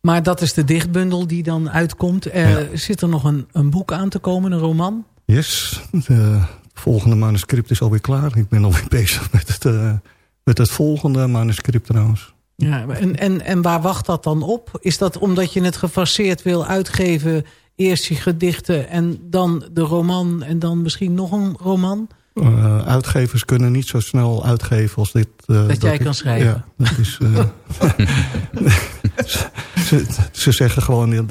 Maar dat is de dichtbundel die dan uitkomt. Eh, Zit er nog een, een boek aan te komen, een roman? Yes, de volgende manuscript is alweer klaar. Ik ben alweer bezig met het, eh, met het volgende manuscript trouwens. Ja, en, en, en waar wacht dat dan op? Is dat omdat je het gefaseerd wil uitgeven... eerst je gedichten en dan de roman en dan misschien nog een roman? Eh, uitgevers kunnen niet zo snel uitgeven als dit. eh, Dat jij ik- kan schrijven. Ja, dat is, eh, ze, ze zeggen gewoon,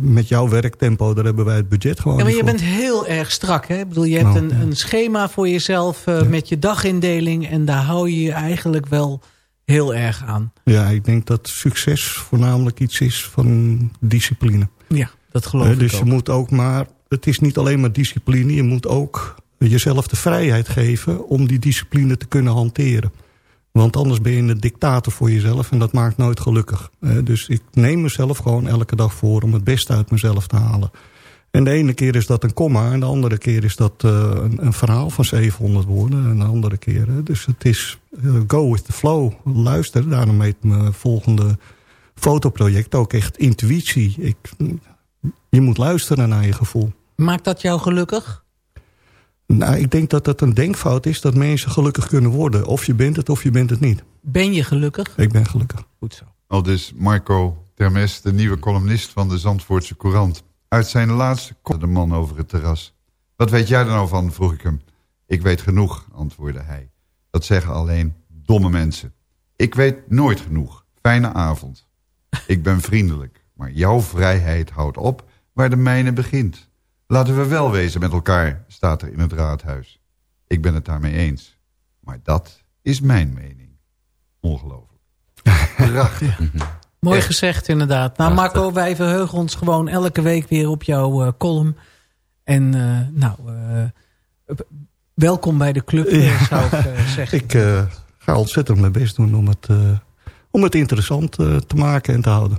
met jouw werktempo, daar hebben wij het budget gewoon Ja, maar je voor. bent heel erg strak. Hè? Ik bedoel, je hebt Nou, een, een schema voor jezelf eh, met je dagindeling... en daar hou je je eigenlijk wel heel erg aan. Ja, ik denk dat succes voornamelijk iets is van discipline. Ja, dat geloof ik Dus ook. je moet ook maar, het is niet alleen maar discipline, je moet ook jezelf de vrijheid geven om die discipline te kunnen hanteren. Want anders ben je een dictator voor jezelf en dat maakt nooit gelukkig. Dus ik neem mezelf gewoon elke dag voor om het beste uit mezelf te halen. En de ene keer is dat een komma en de andere keer is dat eh, een, een, verhaal van 700 woorden. En de andere keer, hè. dus het is uh, go with the flow. Luister, daarom heet mijn volgende fotoproject ook echt intuïtie. Ik, je moet luisteren naar je gevoel. Maakt dat jou gelukkig? Nou, ik denk dat dat een denkfout is dat mensen gelukkig kunnen worden. Of je bent het of je bent het niet. Ben je gelukkig? Ik ben gelukkig. Goed zo. Al dus Marco Termes, de nieuwe columnist van de Zandvoortse Courant. Uit zijn laatste de man over het terras. Wat weet jij er nou van, vroeg ik hem. Ik weet genoeg, antwoordde hij. Dat zeggen alleen domme mensen. Ik weet nooit genoeg. Fijne avond. Ik ben vriendelijk, maar jouw vrijheid houdt op waar de mijne begint. Laten we wel wezen met elkaar, staat er in het raadhuis. Ik ben het daarmee eens. Maar dat is mijn mening. Ongelooflijk. Prachtig. Mooi Echt. gezegd inderdaad. Nou Marco, wij verheugen ons gewoon elke week weer op jouw uh, column. En uh, nou, uh, welkom bij de club, ja. zou ik zeggen. Ik ga ontzettend mijn best doen om het, om het interessant te maken en te houden.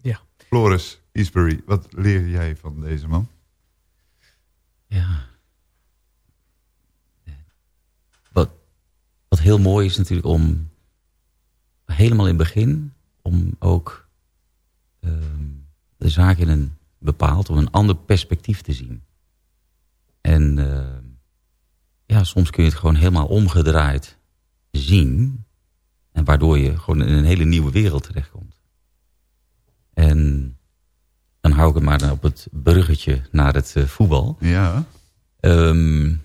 Ja. Floris Eastbury, wat leer jij van deze man? Ja. Wat, wat heel mooi is natuurlijk om helemaal in het begin om ook uh, de zaak in een bepaald, om een ander perspectief te zien. En uh, ja, soms kun je het gewoon helemaal omgedraaid zien. En waardoor je gewoon in een hele nieuwe wereld terechtkomt. En dan hou ik het maar op het bruggetje naar het uh, voetbal. Ja. Um,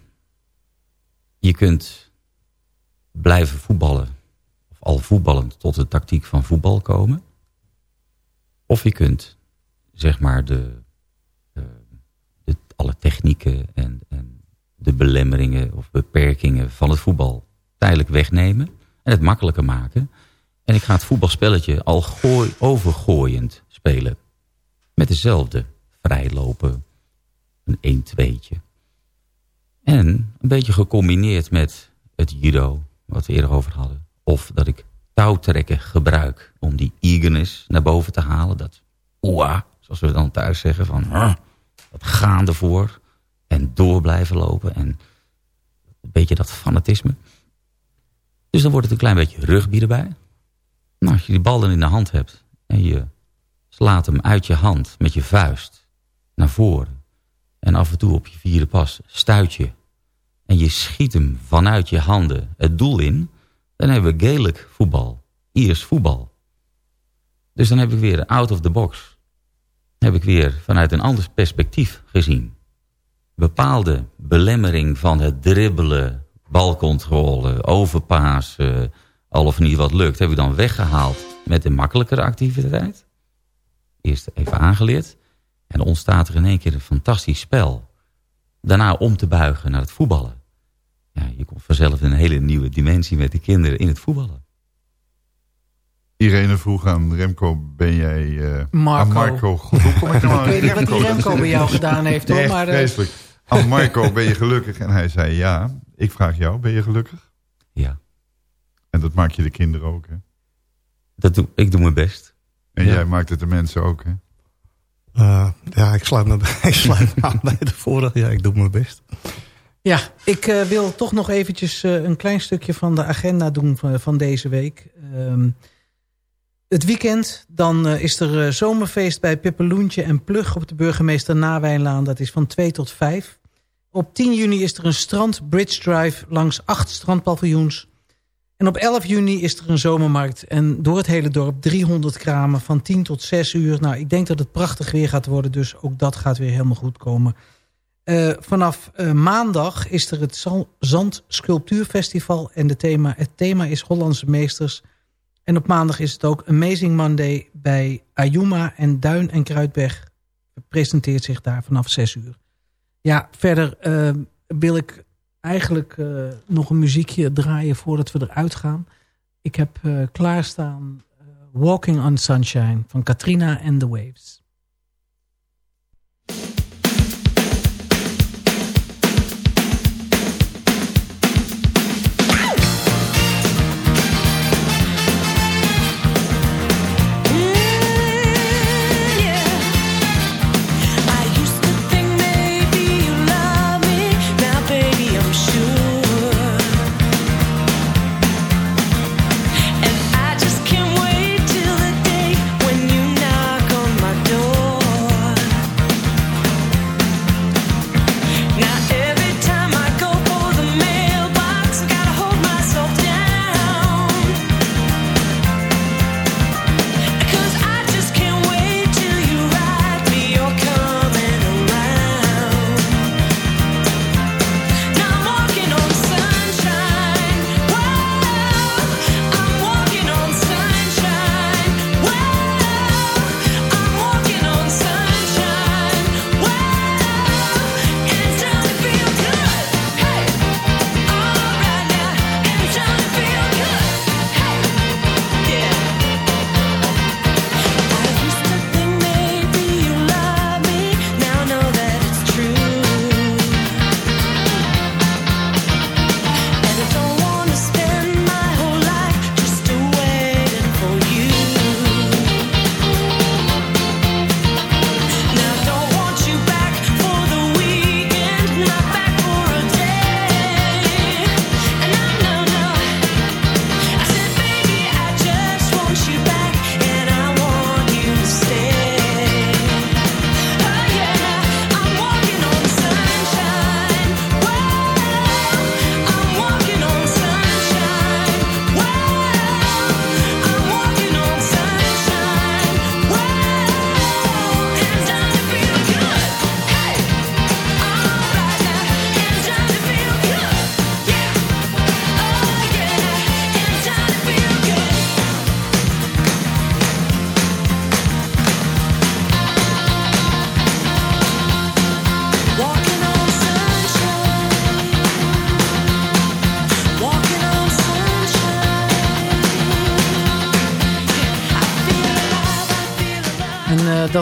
je kunt blijven voetballen al voetballend tot de tactiek van voetbal komen. Of je kunt, zeg maar, de, de, de alle technieken en, en, de belemmeringen of beperkingen van het voetbal tijdelijk wegnemen. En het makkelijker maken. En ik ga het voetbalspelletje al gooi, overgooiend spelen. Met dezelfde vrijlopen, een 1-2'tje. En een beetje gecombineerd met het judo, wat we eerder over hadden of dat ik touwtrekken gebruik om die eagerness naar boven te halen. Dat oa, zoals we dan thuis zeggen, van dat gaan ervoor. En door blijven lopen. En een beetje dat fanatisme. Dus dan wordt het een klein beetje rugby erbij. Nou, als je die bal dan in de hand hebt en je slaat hem uit je hand met je vuist naar voren. En af en toe op je vierde pas stuit je. En je schiet hem vanuit je handen het doel in dan hebben we Gaelic voetbal. Iers voetbal. Dus dan heb ik weer out of the box. Heb ik weer vanuit een ander perspectief gezien. Bepaalde belemmering van het dribbelen, balcontrole, overpassen, al of niet wat lukt, heb ik dan weggehaald met een makkelijkere activiteit. Eerst even aangeleerd. En ontstaat er in één keer een fantastisch spel. Daarna om te buigen naar het voetballen ja, je komt vanzelf in een hele nieuwe dimensie met de kinderen in het voetballen. Irene vroeg aan Remco, ben jij... Uh, Marco. Aan Marco. Hoe kom ik nou aan Ik weet niet wat die Remco bij jou gedaan heeft. Hoor, maar, uh... vreselijk. Aan Marco, ben je gelukkig? En hij zei ja. Ik vraag jou, ben je gelukkig? Ja. En dat maak je de kinderen ook, hè? Dat doe, ik doe mijn best. En Ja. jij maakt het de mensen ook, hè? Uh, ja, ik sluit me, ik sluit me aan bij de vorige. Ja, ik doe mijn best. Ja, ik uh, wil toch nog eventjes uh, een klein stukje van de agenda doen van, van deze week. Um, het weekend, dan is er zomerfeest bij Pippeloentje en Plug op de burgemeester Nawijnlaan. Dat is van 2 tot 5. Op 10 juni is er een strand bridge drive langs acht strandpaviljoens. En op 11 juni is er een zomermarkt. En door het hele dorp 300 kramen van 10 tot 6 uur. Nou, ik denk dat het prachtig weer gaat worden. Dus ook dat gaat weer helemaal goed komen. Uh, vanaf uh, maandag is er het Zand Sculptuurfestival. En de thema, het thema is Hollandse meesters. En op maandag is het ook Amazing Monday bij Ayuma en Duin en Kruidberg. Presenteert zich daar vanaf 6 uur. Ja, verder uh, wil ik eigenlijk nog een muziekje draaien voordat we eruit gaan. Ik heb klaarstaan Walking on Sunshine van Katrina and the Waves.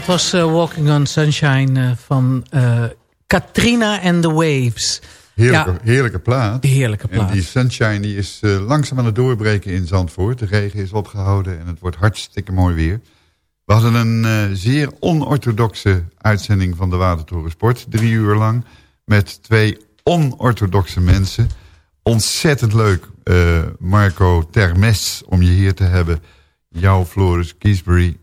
Dat was eh, Walking on Sunshine eh, van eh, Katrina and the Waves. Heerlijke, Ja. heerlijke plaat. Heerlijke En plaat. die sunshine die is langzaam aan het doorbreken in Zandvoort. De regen is opgehouden en het wordt hartstikke mooi weer. We hadden een zeer onorthodoxe uitzending van de Watertoren Sport. Drie uur lang. Met twee onorthodoxe mensen. Ontzettend leuk, Marco Termes, om je hier te hebben. Jou, Floris Kiesbury.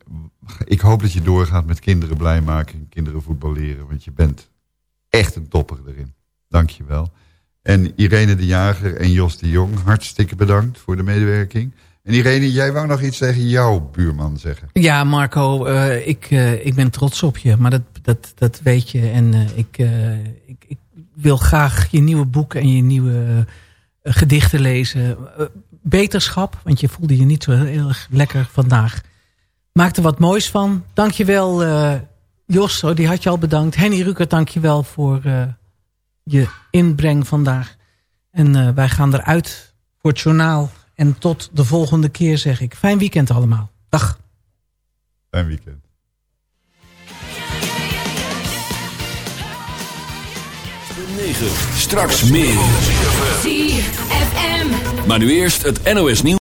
Ik hoop dat je doorgaat met kinderen blij maken en kinderen voetbal leren. Want je bent echt een topper erin. Dank je wel. En Irene de Jager en Jos de Jong, hartstikke bedankt voor de medewerking. En Irene, jij wou nog iets tegen jouw buurman zeggen. Ja, Marco, eh, ik, eh, ik ben trots op je, maar dat, dat, dat weet je. En eh, ik, ik, ik wil graag je nieuwe boek en je nieuwe gedichten lezen. Beterschap, want je voelde je niet zo heel erg lekker vandaag. Maak er wat moois van. Dankjewel eh Jos, oh, die had je al bedankt. Henny Rukert, dankjewel voor eh, je inbreng vandaag. En eh, wij gaan eruit voor het journaal. En tot de volgende keer zeg ik. Fijn weekend allemaal. Dag. Fijn weekend. Straks meer. ZFM. Maar nu eerst het NOS nieuws.